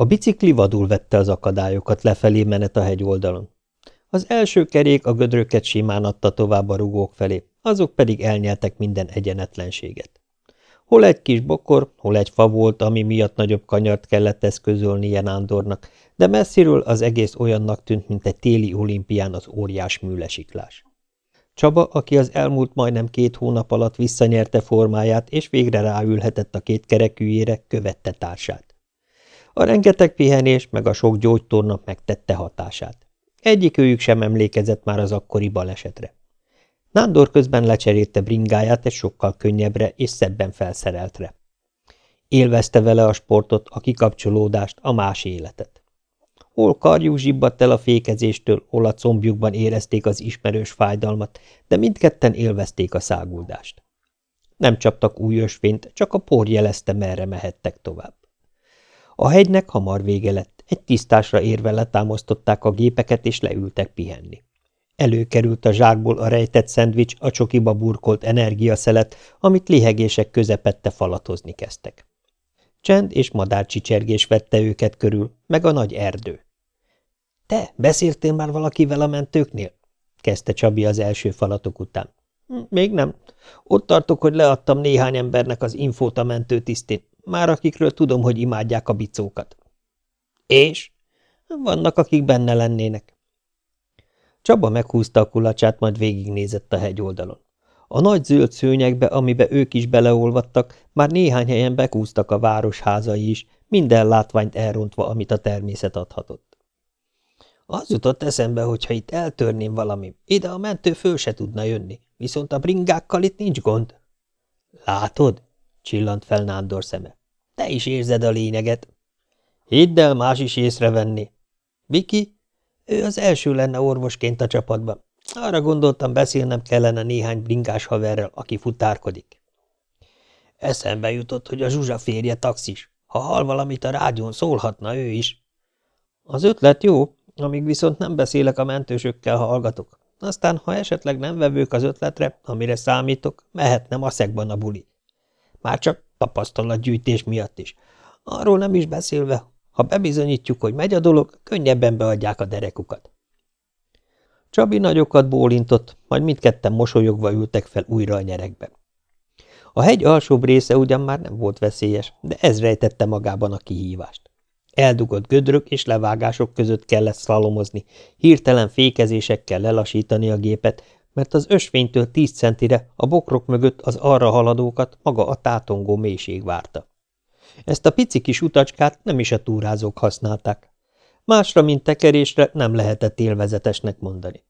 A bicikli vadul vette az akadályokat lefelé menet a hegy oldalon. Az első kerék a gödröket simán adta tovább a rugók felé, azok pedig elnyeltek minden egyenetlenséget. Hol egy kis bokor, hol egy fa volt, ami miatt nagyobb kanyart kellett eszközölnie Nándornak, de messziről az egész olyannak tűnt, mint egy téli olimpián az óriás műlesiklás. Csaba, aki az elmúlt majdnem két hónap alatt visszanyerte formáját, és végre ráülhetett a két kerekűjére, követte társát. A rengeteg pihenés meg a sok gyógytorna megtette hatását. Egyik őjük sem emlékezett már az akkori balesetre. Nándor közben lecserélte bringáját egy sokkal könnyebbre és szebben felszereltre. Élvezte vele a sportot, a kikapcsolódást, a más életet. Hol karjuk zsibbadt el a fékezéstől, hol a combjukban érezték az ismerős fájdalmat, de mindketten élvezték a száguldást. Nem csaptak új ösvényt, csak a por jelezte, merre mehettek tovább. A hegynek hamar vége lett, egy tisztásra érve letámasztották a gépeket, és leültek pihenni. Előkerült a zsákból a rejtett szendvics, a csokiba burkolt energiaszelet, amit lihegések közepette falatozni kezdtek. Csend és madárcsicsergés vette őket körül, meg a nagy erdő. – Te, beszéltél már valakivel a mentőknél? – kezdte Csabi az első falatok után. Hm, – Még nem. Ott tartok, hogy leadtam néhány embernek az infót a mentőtisztén, már akikről tudom, hogy imádják a bicókat. – És? – Vannak, akik benne lennének. Csaba meghúzta a kulacsát, majd végignézett a hegyoldalon. A nagy zöld szőnyegbe, amibe ők is beleolvadtak, már néhány helyen bekúztak a város házai is, minden látványt elrontva, amit a természet adhatott. Az jutott eszembe, hogy ha itt eltörném valami, ide a mentő föl se tudna jönni, viszont a bringákkal itt nincs gond. Látod? csillant fel Nándor szeme. Te is érzed a lényeget. Hidd el, más is észrevenni. Viki, ő az első lenne orvosként a csapatban. Arra gondoltam, beszélnem kellene néhány bringás haverrel, aki futárkodik. Eszembe jutott, hogy a Zsuzsa férje taxis. Ha hal valamit a rádión, szólhatna ő is. Az ötlet jó, amíg viszont nem beszélek a mentősökkel, ha hallgatok. Aztán, ha esetleg nem vevők az ötletre, amire számítok, mehetne maszekban a buli. Már csak tapasztalatgyűjtés miatt is. Arról nem is beszélve, ha bebizonyítjuk, hogy megy a dolog, könnyebben beadják a derekukat. Csabi nagyokat bólintott, majd mindketten mosolyogva ültek fel újra a nyerekbe. A hegy alsóbb része ugyan már nem volt veszélyes, de ez rejtette magában a kihívást. Eldugott gödrök és levágások között kellett szalomozni, hirtelen fékezésekkel lelassítani a gépet, mert az ösvénytől tíz centire a bokrok mögött az arra haladókat maga a tátongó mélység várta. Ezt a pici kis utacskát nem is a túrázók használták. Másra, mint tekerésre nem lehetett élvezetesnek mondani.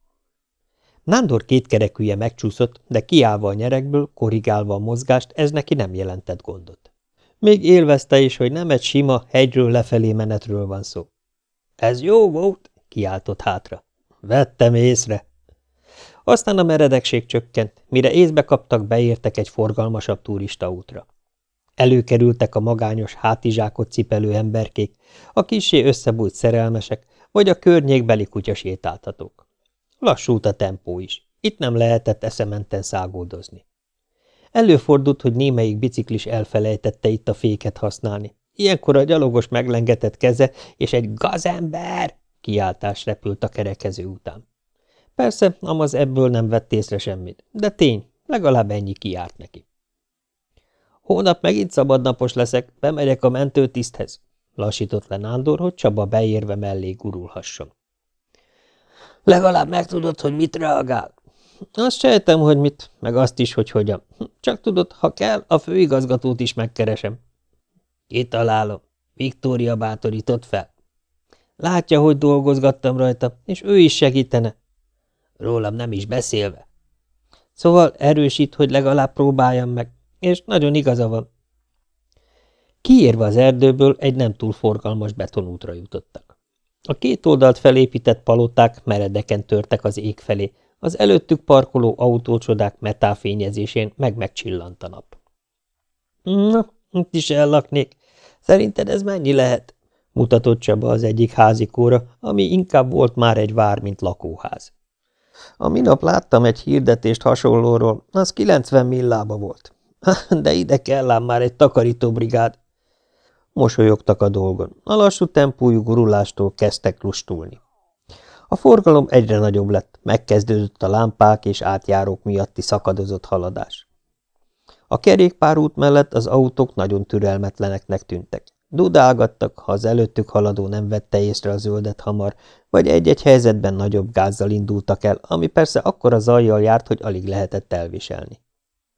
Nándor kétkerekűje megcsúszott, de kiállva a nyerekből, korrigálva a mozgást, ez neki nem jelentett gondot. Még élvezte is, hogy nem egy sima, hegyről lefelé menetről van szó. – Ez jó volt! – kiáltott hátra. – Vettem észre! Aztán a meredekség csökkent, mire észbe kaptak, beértek egy forgalmasabb turistaútra. Előkerültek a magányos hátizsákot cipelő emberkék, a kisé összebújt szerelmesek, vagy a környékbeli kutyasétáltatók. Lassult a tempó is. Itt nem lehetett eszementen szágoldozni. Előfordult, hogy némelyik biciklis elfelejtette itt a féket használni. Ilyenkor a gyalogos meglengetett keze, és egy gazember kiáltás repült a kerekező után. Persze, amaz ebből nem vett észre semmit, de tény, legalább ennyi kiárt neki. Hónap megint szabadnapos leszek, bemegyek a mentőtiszthez, lassított le Nándor, hogy Csaba beérve mellé gurulhasson. Legalább megtudod, hogy mit reagál. Azt sejtem, hogy mit, meg azt is, hogy hogyan. Csak tudod, ha kell, a főigazgatót is megkeresem. Kitalálom. Viktória bátorított fel. Látja, hogy dolgozgattam rajta, és ő is segítene. Rólam nem is beszélve. Szóval erősít, hogy legalább próbáljam meg. És nagyon igaza van. Kiérve az erdőből egy nem túl forgalmas betonútra jutottak. A két oldalt felépített paloták meredeken törtek az ég felé, az előttük parkoló autócsodák metálfényezésén meg megcsillant a nap. – Na, itt is ellaknék. Szerinted ez mennyi lehet? – mutatott Csaba az egyik házikóra, ami inkább volt már egy vár, mint lakóház. A minap láttam egy hirdetést hasonlóról, az 90 millába volt. De ide kell ám már egy takarítóbrigád. Mosolyogtak a dolgon, a lassú tempójú gurulástól kezdtek lustulni. A forgalom egyre nagyobb lett, megkezdődött a lámpák és átjárók miatti szakadozott haladás. A kerékpárút mellett az autók nagyon türelmetleneknek tűntek. Dudálgattak, ha az előttük haladó nem vette észre a zöldet hamar, vagy egy-egy helyzetben nagyobb gázzal indultak el, ami persze akkora zajjal járt, hogy alig lehetett elviselni.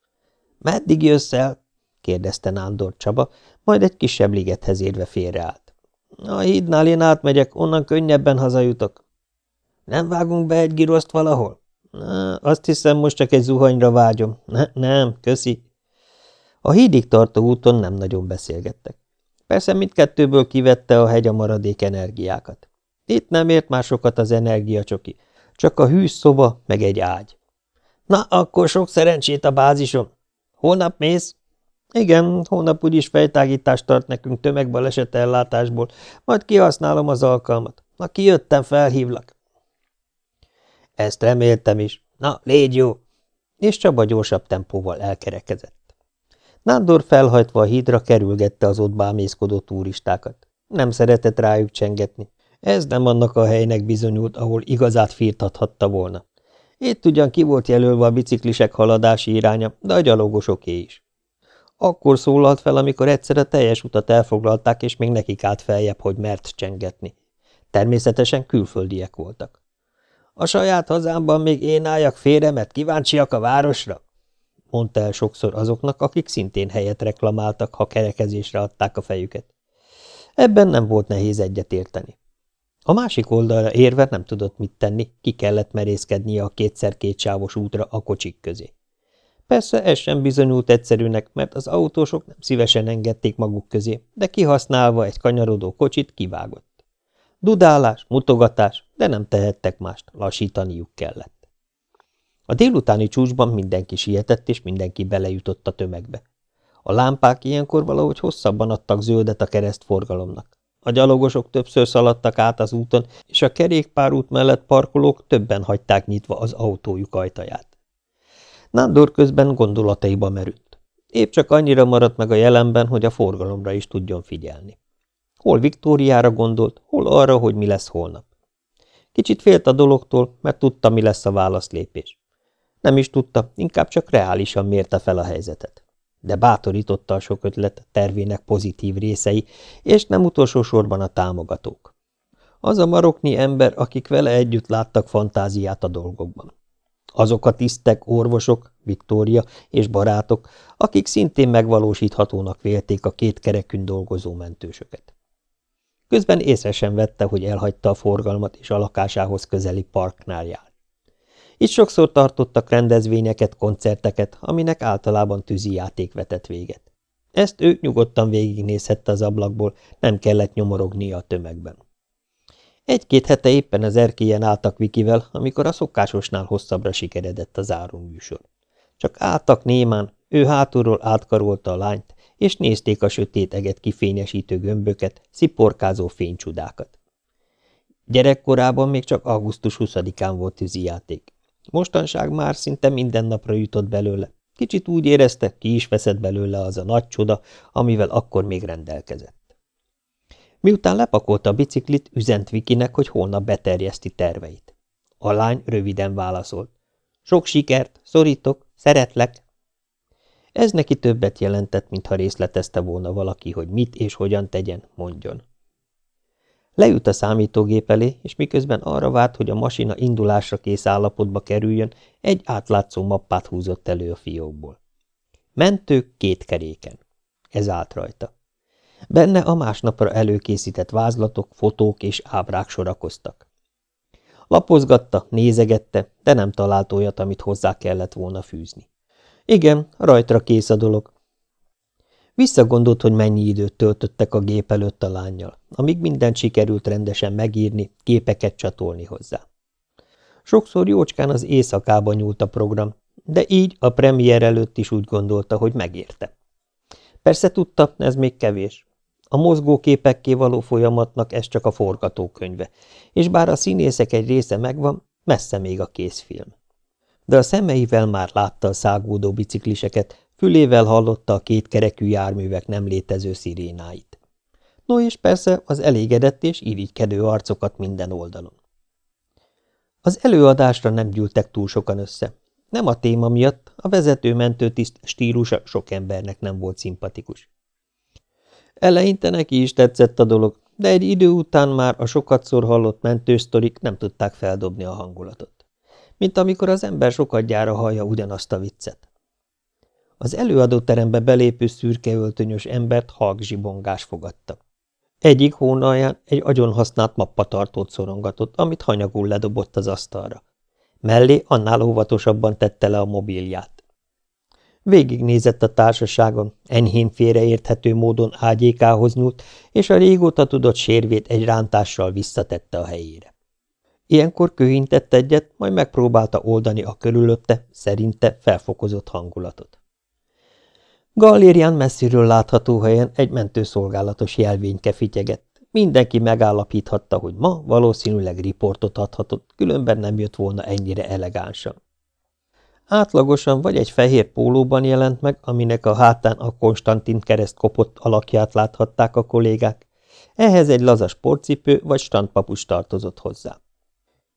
– Meddig jössz el? – kérdezte Nándor Csaba, majd egy kisebb ligethez érve félreállt. – A hídnál én átmegyek, onnan könnyebben hazajutok. – Nem vágunk be egy giroszt valahol? – Azt hiszem, most csak egy zuhanyra vágyom. Ne, – Nem, köszi. A hídig tartó úton nem nagyon beszélgettek. Persze mindkettőből kivette a hegy a maradék energiákat. Itt nem ért másokat az energiacsoki, csak a hűs szoba meg egy ágy. Na, akkor sok szerencsét a bázison. Holnap mész? Igen, holnap úgyis fejtágítást tart nekünk tömegbaleset ellátásból, majd kihasználom az alkalmat. Na, kijöttem, felhívlak. Ezt reméltem is. Na, légy jó! És Csaba gyorsabb tempóval elkerekezett. Nándor felhajtva a hídra kerülgette az ott bámészkodó turistákat. Nem szeretett rájuk csengetni. Ez nem annak a helynek bizonyult, ahol igazát firtathatta volna. Itt ugyan ki volt jelölve a biciklisek haladási iránya, de a gyalogosoké is. Akkor szólalt fel, amikor egyszer a teljes utat elfoglalták, és még nekik állt feljebb, hogy mert csengetni. Természetesen külföldiek voltak. A saját hazámban még én álljak félre, kíváncsiak a városra? Mondta el sokszor azoknak, akik szintén helyet reklamáltak, ha kerekezésre adták a fejüket. Ebben nem volt nehéz egyetérteni. A másik oldalra érve nem tudott mit tenni, ki kellett merészkednie a kétszer kétsávos útra a kocsik közé. Persze ez sem bizonyult egyszerűnek, mert az autósok nem szívesen engedték maguk közé, de kihasználva egy kanyarodó kocsit kivágott. Dudálás, mutogatás, de nem tehettek mást, lassítaniuk kellett. A délutáni csúcsban mindenki sietett, és mindenki belejutott a tömegbe. A lámpák ilyenkor valahogy hosszabban adtak zöldet a keresztforgalomnak. A gyalogosok többször szaladtak át az úton, és a kerékpárút mellett parkolók többen hagyták nyitva az autójuk ajtaját. Nándor közben gondolataiba merült. Épp csak annyira maradt meg a jelenben, hogy a forgalomra is tudjon figyelni. Hol Viktóriára gondolt, hol arra, hogy mi lesz holnap. Kicsit félt a dologtól, mert tudta, mi lesz a válaszlépés. Nem is tudta, inkább csak reálisan mérte fel a helyzetet. De bátorította a sok ötlet tervének pozitív részei, és nem utolsó sorban a támogatók. Az a maroknyi ember, akik vele együtt láttak fantáziát a dolgokban. Azok a tisztek, orvosok, Viktória és barátok, akik szintén megvalósíthatónak vélték a két kerekün dolgozó mentősöket. Közben észre sem vette, hogy elhagyta a forgalmat és a lakásához közeli parknál jár. Itt sokszor tartottak rendezvényeket, koncerteket, aminek általában tűzi játék vetett véget. Ezt ő nyugodtan végignézhette az ablakból, nem kellett nyomorognia a tömegben. Egy-két hete éppen az erkélyen álltak Vikivel, amikor a szokásosnál hosszabbra sikeredett a műsor. Csak álltak némán, ő hátulról átkarolta a lányt, és nézték a sötét eget kifényesítő gömböket, sziporkázó fénycsudákat. Gyerekkorában még csak augusztus 20-án volt tűzijáték. Mostanság már szinte minden napra jutott belőle. Kicsit úgy érezte, ki is veszett belőle az a nagy csoda, amivel akkor még rendelkezett. Miután lepakolta a biciklit, üzent Vikinek, hogy holnap beterjeszti terveit. A lány röviden válaszolt. Sok sikert, szorítok, szeretlek. Ez neki többet jelentett, mintha részletezte volna valaki, hogy mit és hogyan tegyen, mondjon. Leült a számítógép elé, és miközben arra várt, hogy a masina indulásra kész állapotba kerüljön, egy átlátszó mappát húzott elő a fiókból. Mentők két keréken. Ez állt rajta. Benne a másnapra előkészített vázlatok, fotók és ábrák sorakoztak. Lapozgatta, nézegette, de nem talált olyat, amit hozzá kellett volna fűzni. Igen, rajtra kész a dolog, Visszagondolt, hogy mennyi időt töltöttek a gép előtt a lányjal, amíg mindent sikerült rendesen megírni, képeket csatolni hozzá. Sokszor jócskán az éjszakába nyúlt a program, de így a premier előtt is úgy gondolta, hogy megérte. Persze tudta, ez még kevés. A mozgóképekké való folyamatnak ez csak a forgatókönyve, és bár a színészek egy része megvan, messze még a készfilm. De a szemeivel már látta a szágódó bicikliseket, Fülével hallotta a kétkerekű járművek nem létező szirénáit. No és persze az elégedett és irigykedő arcokat minden oldalon. Az előadásra nem gyűltek túl sokan össze. Nem a téma miatt, a vezető mentőtiszt stílusa sok embernek nem volt szimpatikus. Eleinte neki is tetszett a dolog, de egy idő után már a sokatszor hallott mentősztorik nem tudták feldobni a hangulatot. Mint amikor az ember sokat gyára hallja ugyanazt a viccet. Az előadóterembe belépő szürke öltönyös embert halk zsibongás fogadta. Egyik hónalján egy agyon használt mappatartót szorongatott, amit hanyagul ledobott az asztalra. Mellé annál óvatosabban tette le a mobilját. Végignézett a társaságon, enyhén félreérthető módon ágyékához nyúlt, és a régóta tudott sérvét egy rántással visszatette a helyére. Ilyenkor köhintett egyet, majd megpróbálta oldani a körülötte, szerinte felfokozott hangulatot. Gallérián messziről látható helyen egy mentőszolgálatos jelvényke fityegett. Mindenki megállapíthatta, hogy ma valószínűleg riportot adhatott, különben nem jött volna ennyire elegánsan. Átlagosan vagy egy fehér pólóban jelent meg, aminek a hátán a Konstantin kereszt kopott alakját láthatták a kollégák, ehhez egy laza sportcipő vagy standpapus tartozott hozzá.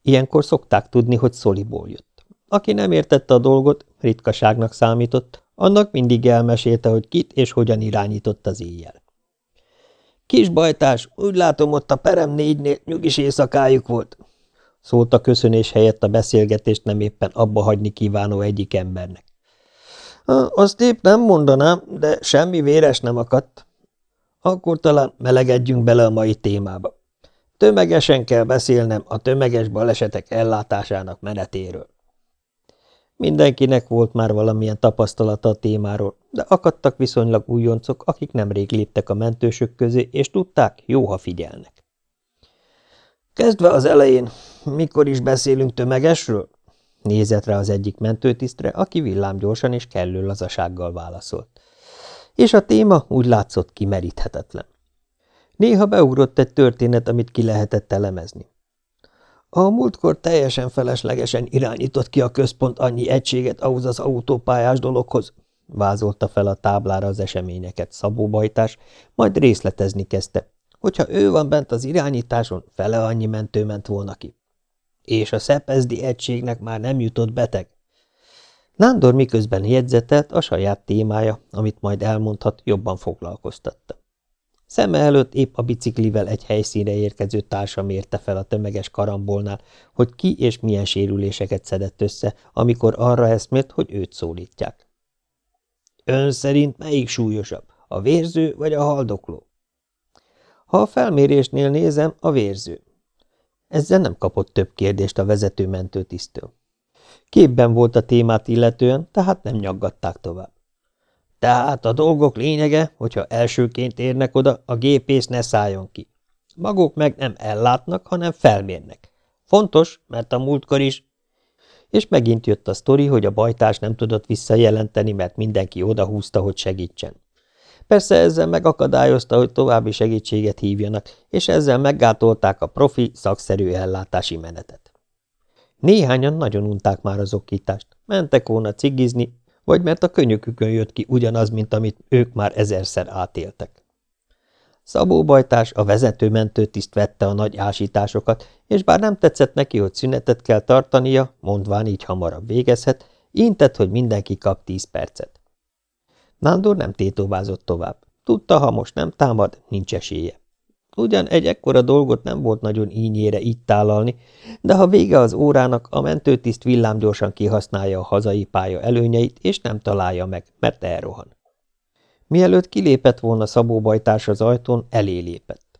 Ilyenkor szokták tudni, hogy Szoliból jött. Aki nem értette a dolgot, ritkaságnak számított, annak mindig elmesélte, hogy kit és hogyan irányított az éjjel. Kis bajtás, úgy látom ott a perem négynél nyugis éjszakájuk volt, szólt a köszönés helyett a beszélgetést nem éppen abba hagyni kívánó egyik embernek. Azt épp nem mondanám, de semmi véres nem akadt. Akkor talán melegedjünk bele a mai témába. Tömegesen kell beszélnem a tömeges balesetek ellátásának menetéről. Mindenkinek volt már valamilyen tapasztalata a témáról, de akadtak viszonylag újoncok, akik nemrég léptek a mentősök közé, és tudták, jó, ha figyelnek. Kezdve az elején, mikor is beszélünk tömegesről? Nézett rá az egyik mentőtisztre, aki villámgyorsan és kellő lazasággal válaszolt. És a téma úgy látszott kimeríthetetlen. Néha beugrott egy történet, amit ki lehetett elemezni. A múltkor teljesen feleslegesen irányított ki a központ annyi egységet ahhoz az autópályás dologhoz, vázolta fel a táblára az eseményeket Szabó Bajtás, majd részletezni kezdte. Hogyha ő van bent az irányításon, fele annyi mentő ment volna ki. És a szepezdi egységnek már nem jutott beteg. Nándor miközben jegyzetelt, a saját témája, amit majd elmondhat, jobban foglalkoztatta. Szeme előtt épp a biciklivel egy helyszínre érkező társa mérte fel a tömeges karambolnál, hogy ki és milyen sérüléseket szedett össze, amikor arra eszmélt, hogy őt szólítják. Ön szerint melyik súlyosabb, a vérző vagy a haldokló? Ha a felmérésnél nézem, a vérző. Ezzel nem kapott több kérdést a vezető mentőtisztől. Képben volt a témát illetően, tehát nem nyaggatták tovább. Tehát a dolgok lényege, hogyha elsőként érnek oda, a gépész ne szálljon ki. Maguk meg nem ellátnak, hanem felmérnek. Fontos, mert a múltkor is... És megint jött a sztori, hogy a bajtás nem tudott visszajelenteni, mert mindenki odahúzta, hogy segítsen. Persze ezzel megakadályozta, hogy további segítséget hívjanak, és ezzel meggátolták a profi, szakszerű ellátási menetet. Néhányan nagyon unták már az okítást, mentek volna cigizni, vagy mert a könyökükön jött ki ugyanaz, mint amit ők már ezerszer átéltek. Szabó Bajtás, a vezető mentőtiszt vette a nagy ásításokat, és bár nem tetszett neki, hogy szünetet kell tartania, mondván így hamarabb végezhet, intett, hogy mindenki kap tíz percet. Nándor nem tétovázott tovább. Tudta, ha most nem támad, nincs esélye. Ugyan egy ekkora dolgot nem volt nagyon ínyére így tálalni, de ha vége az órának, a mentőtiszt villámgyorsan kihasználja a hazai pálya előnyeit, és nem találja meg, mert elrohan. Mielőtt kilépett volna Szabó bajtárs az ajtón, elé lépett.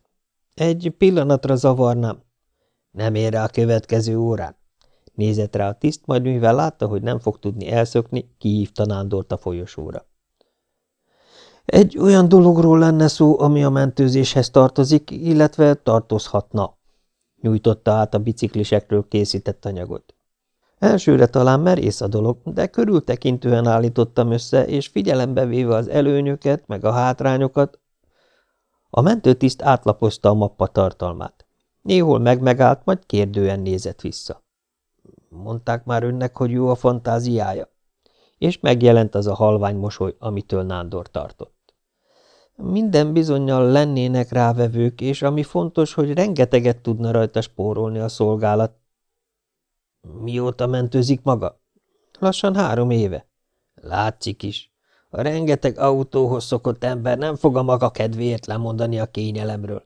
Egy pillanatra zavarnám. Nem ér rá a következő órán. Nézett rá a tiszt, majd mivel látta, hogy nem fog tudni elszökni, kihívta Nándort a folyosóra. Egy olyan dologról lenne szó, ami a mentőzéshez tartozik, illetve tartozhatna. Nyújtotta át a biciklisekről készített anyagot. Elsőre talán merész a dolog, de körültekintően állítottam össze, és figyelembe véve az előnyöket, meg a hátrányokat, a mentőtiszt átlapozta a mappa tartalmát. Néhol megmegállt, majd kérdően nézett vissza. Mondták már önnek, hogy jó a fantáziája? És megjelent az a halvány mosoly, amitől Nándor tartott. Minden bizonyal lennének rávevők, és ami fontos, hogy rengeteget tudna rajta spórolni a szolgálat. Mióta mentőzik maga? Lassan három éve. Látszik is. A rengeteg autóhoz szokott ember nem fog a maga kedvéért lemondani a kényelemről.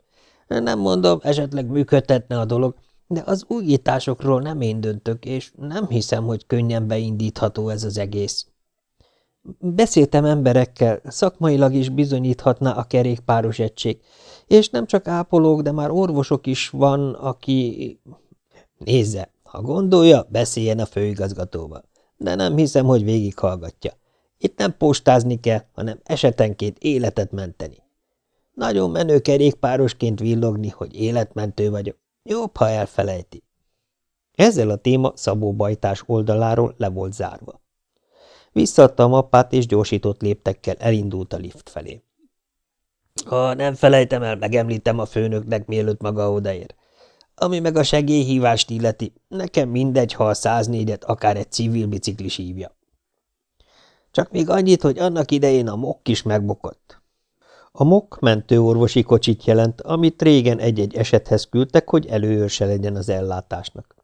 Nem mondom, esetleg működtetne a dolog, de az újításokról nem én döntök, és nem hiszem, hogy könnyen beindítható ez az egész. Beszéltem emberekkel, szakmailag is bizonyíthatná a kerékpáros egység, és nem csak ápolók, de már orvosok is van, aki... Nézze, ha gondolja, beszéljen a főigazgatóval, de nem hiszem, hogy végighallgatja. Itt nem postázni kell, hanem esetenként életet menteni. Nagyon menő kerékpárosként villogni, hogy életmentő vagyok. Jobb, ha elfelejti. Ezzel a téma Szabó Bajtás oldaláról le volt zárva. Visszadta a mappát, és gyorsított léptekkel elindult a lift felé. Ha nem felejtem el, megemlítem a főnöknek, mielőtt maga odaér. Ami meg a segélyhívást illeti, nekem mindegy, ha a 104-et akár egy civil biciklis hívja. Csak még annyit, hogy annak idején a mokk is megbukott. A mokk mentőorvosi kocsit jelent, amit régen egy-egy esethez küldtek, hogy előőrse legyen az ellátásnak.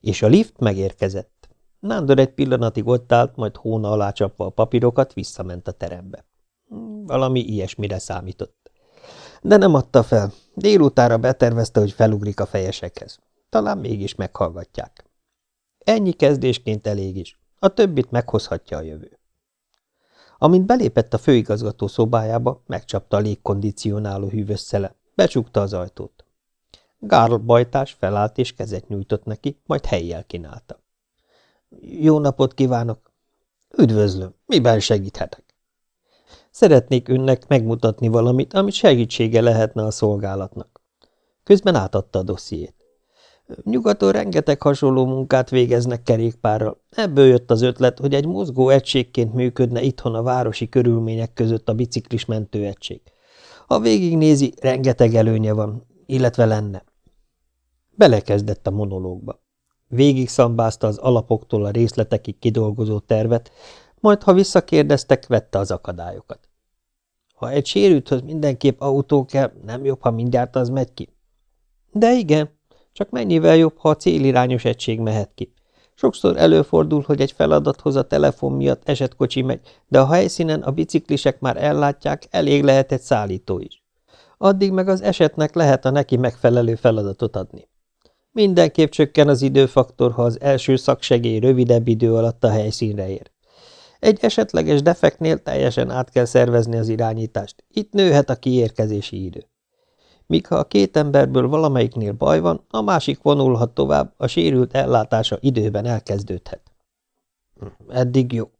És a lift megérkezett. Nándor egy pillanatig ott állt, majd hóna alá csapva a papírokat visszament a terembe. Valami ilyesmire számított. De nem adta fel. Délutára betervezte, hogy felugrik a fejesekhez. Talán mégis meghallgatják. Ennyi kezdésként elég is. A többit meghozhatja a jövő. Amint belépett a főigazgató szobájába, megcsapta a légkondicionáló hűvösszele, becsukta az ajtót. Gárl bajtás felállt és kezet nyújtott neki, majd helyjel kínálta. Jó napot kívánok! Üdvözlöm! Miben segíthetek? Szeretnék önnek megmutatni valamit, amit segítsége lehetne a szolgálatnak. Közben átadta a dossziét. Nyugaton rengeteg hasonló munkát végeznek kerékpárral. Ebből jött az ötlet, hogy egy mozgó egységként működne itthon a városi körülmények között a biciklis mentőegység. Ha végignézi, rengeteg előnye van, illetve lenne. Belekezdett a monológba. Végig szambázta az alapoktól a részletekig kidolgozó tervet, majd ha visszakérdeztek, vette az akadályokat. Ha egy sérülthöz mindenképp autó kell, nem jobb, ha mindjárt az megy ki? De igen, csak mennyivel jobb, ha a célirányos egység mehet ki. Sokszor előfordul, hogy egy feladathoz a telefon miatt esetkocsi megy, de a helyszínen a biciklisek már ellátják, elég lehet egy szállító is. Addig meg az esetnek lehet a neki megfelelő feladatot adni. Mindenképp csökken az időfaktor, ha az első szaksegély rövidebb idő alatt a helyszínre ér. Egy esetleges defektnél teljesen át kell szervezni az irányítást, itt nőhet a kiérkezési idő míg ha a két emberből valamelyiknél baj van, a másik vonulhat tovább, a sérült ellátása időben elkezdődhet. Eddig jó.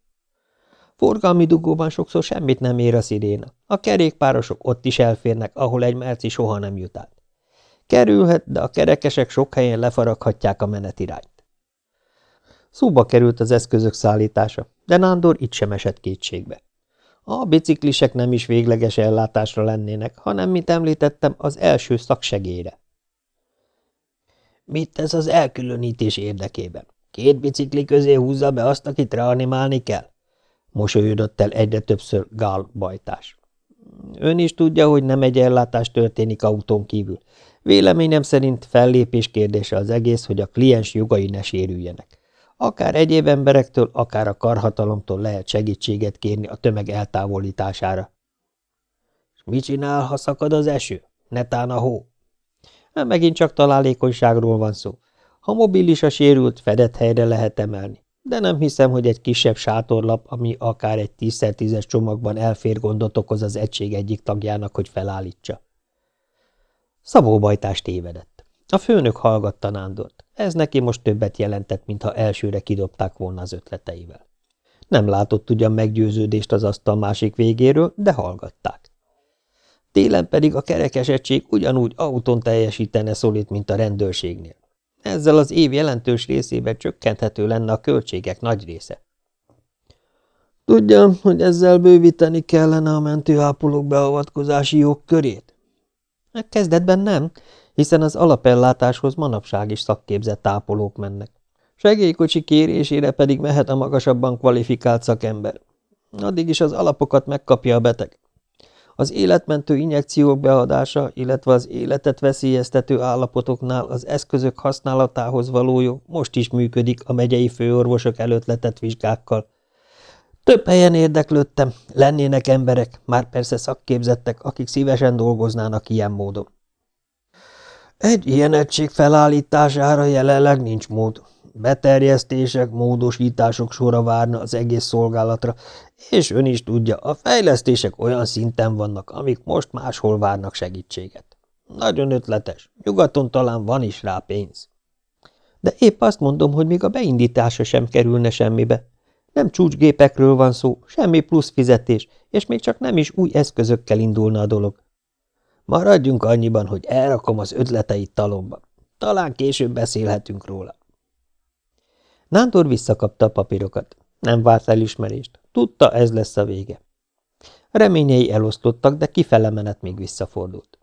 Forgalmi dugóban sokszor semmit nem ér a sziréna. A kerékpárosok ott is elférnek, ahol egy merci soha nem jut át. Kerülhet, de a kerekesek sok helyen lefaraghatják a menetirányt. Szóba került az eszközök szállítása, de Nándor itt sem esett kétségbe. A biciklisek nem is végleges ellátásra lennének, hanem, mint említettem, az első szaksegélyre. Mit tesz az elkülönítés érdekében? Két bicikli közé húzza be azt, akit reanimálni kell? Mosolyodott el egyre többször Gál bajtás. Ön is tudja, hogy nem egy ellátás történik autón kívül. Véleményem szerint fellépés kérdése az egész, hogy a kliens jogai ne sérüljenek. Akár egyéb emberektől, akár a karhatalomtól lehet segítséget kérni a tömeg eltávolítására. És mit csinál, ha szakad az eső? Netán a hó? Megint csak találékonyságról van szó. Ha mobilis a sérült, fedett helyre lehet emelni. De nem hiszem, hogy egy kisebb sátorlap, ami akár egy 10x10-es csomagban elfér gondot okoz az egység egyik tagjának, hogy felállítsa. Szabó bajtás tévedett. A főnök hallgatta Nándort. Ez neki most többet jelentett, mintha elsőre kidobták volna az ötleteivel. Nem látott ugyan meggyőződést az asztal másik végéről, de hallgatták. Télen pedig a kerekesegység ugyanúgy autón teljesítene szolít, mint a rendőrségnél. Ezzel az év jelentős részében csökkenthető lenne a költségek nagy része. Tudja, hogy ezzel bővíteni kellene a mentőápolók beavatkozási jogkörét? Kezdetben nem, hiszen az alapellátáshoz manapság is szakképzett tápolók mennek. Segélykocsi kérésére pedig mehet a magasabban kvalifikált szakember. Addig is az alapokat megkapja a beteg. Az életmentő injekciók beadása, illetve az életet veszélyeztető állapotoknál az eszközök használatához való jog most is működik a megyei főorvosok előtt letett vizsgákkal. Több helyen érdeklődtem, lennének emberek, már persze szakképzettek, akik szívesen dolgoznának ilyen módon. Egy ilyen egység felállítására jelenleg nincs mód. Beterjesztések, módosítások sora várna az egész szolgálatra, és ön is tudja, a fejlesztések olyan szinten vannak, amik most máshol várnak segítséget. Nagyon ötletes, nyugaton talán van is rá pénz. De épp azt mondom, hogy még a beindítása sem kerülne semmibe. Nem csúcsgépekről van szó, semmi plusz fizetés, és még csak nem is új eszközökkel indulna a dolog. Maradjunk annyiban, hogy elrakom az ötleteit talomba. Talán később beszélhetünk róla. Nándor visszakapta a papírokat. Nem várt elismerést. Tudta, ez lesz a vége. Reményei elosztottak, de kifele menet még visszafordult.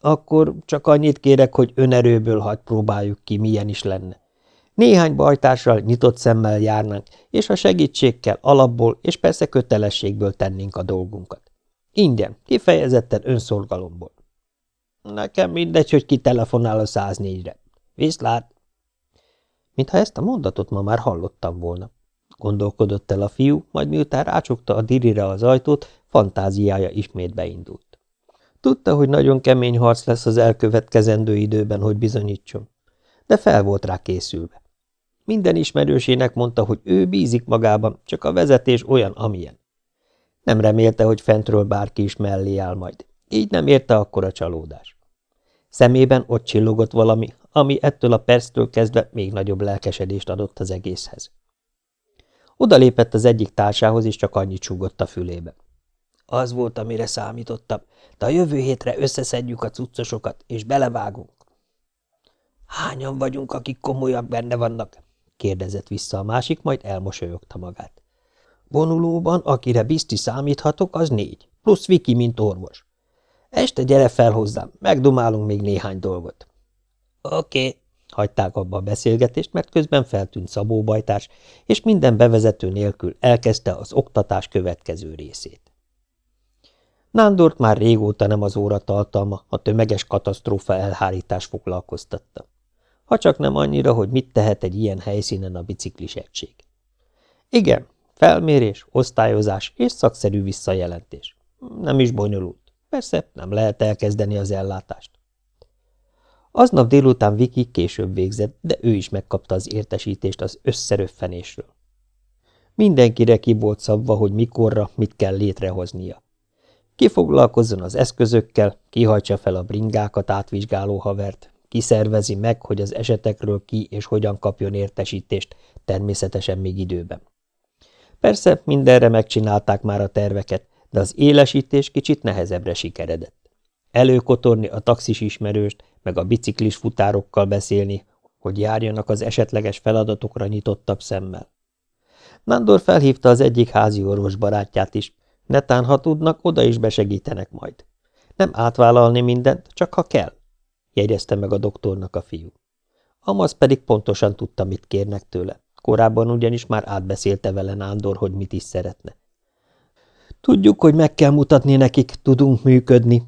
Akkor csak annyit kérek, hogy önerőből hagy próbáljuk ki, milyen is lenne. Néhány bajtársal nyitott szemmel járnánk, és a segítségkel alapból és persze kötelességből tennénk a dolgunkat. Ingyen, kifejezetten önszorgalomból. Nekem mindegy, hogy ki telefonál a 104-re. Viszlát! Mintha ezt a mondatot ma már hallottam volna. Gondolkodott el a fiú, majd miután rácsukta a dirire az ajtót, fantáziája ismét beindult. Tudta, hogy nagyon kemény harc lesz az elkövetkezendő időben, hogy bizonyítson, de fel volt rá készülve. Minden ismerősének mondta, hogy ő bízik magában, csak a vezetés olyan, amilyen. Nem remélte, hogy fentről bárki is mellé áll majd. Így nem érte akkor a csalódás. Szemében ott csillogott valami, ami ettől a perctől kezdve még nagyobb lelkesedést adott az egészhez. Oda lépett az egyik társához, és csak annyit súgott a fülébe. Az volt, amire számítottam, de a jövő hétre összeszedjük a cuccosokat, és belevágunk. Hányan vagyunk, akik komolyak benne vannak? Kérdezett vissza a másik, majd elmosolyogta magát. Vonulóban, akire bizti számíthatok, az négy, plusz Viki, mint orvos. Este gyere fel hozzám, megdumálunk még néhány dolgot. Oké, okay. hagyták abba a beszélgetést, mert közben feltűnt Szabó bajtárs, és minden bevezető nélkül elkezdte az oktatás következő részét. Nándort már régóta nem az óra tartalma, a tömeges katasztrófa elhárítás foglalkoztatta. Ha csak nem annyira, hogy mit tehet egy ilyen helyszínen a biciklis egység. Igen, felmérés, osztályozás és szakszerű visszajelentés. Nem is bonyolult. Persze, nem lehet elkezdeni az ellátást. Aznap délután Viki később végzett, de ő is megkapta az értesítést az összeröffenésről. Mindenkire ki volt szabva, hogy mikorra, mit kell létrehoznia. Ki foglalkozzon az eszközökkel, kihajtsa fel a bringákat átvizsgáló havert, kiszervezi meg, hogy az esetekről ki és hogyan kapjon értesítést, természetesen még időben. Persze mindenre megcsinálták már a terveket, de az élesítés kicsit nehezebbre sikeredett. Előkotorni a taxis ismerőst, meg a biciklis futárokkal beszélni, hogy járjanak az esetleges feladatokra nyitottabb szemmel. Nándor felhívta az egyik házi orvos barátját is, netán ha tudnak, oda is besegítenek majd. Nem átvállalni mindent, csak ha kell, jegyezte meg a doktornak a fiú. Amaz pedig pontosan tudta, mit kérnek tőle. Korábban ugyanis már átbeszélte vele Nándor, hogy mit is szeretne. Tudjuk, hogy meg kell mutatni nekik, tudunk működni,